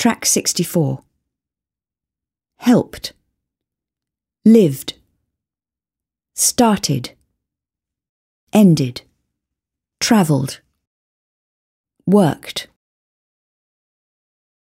Track 64. Helped. Lived. Started. Ended. Travelled. Worked.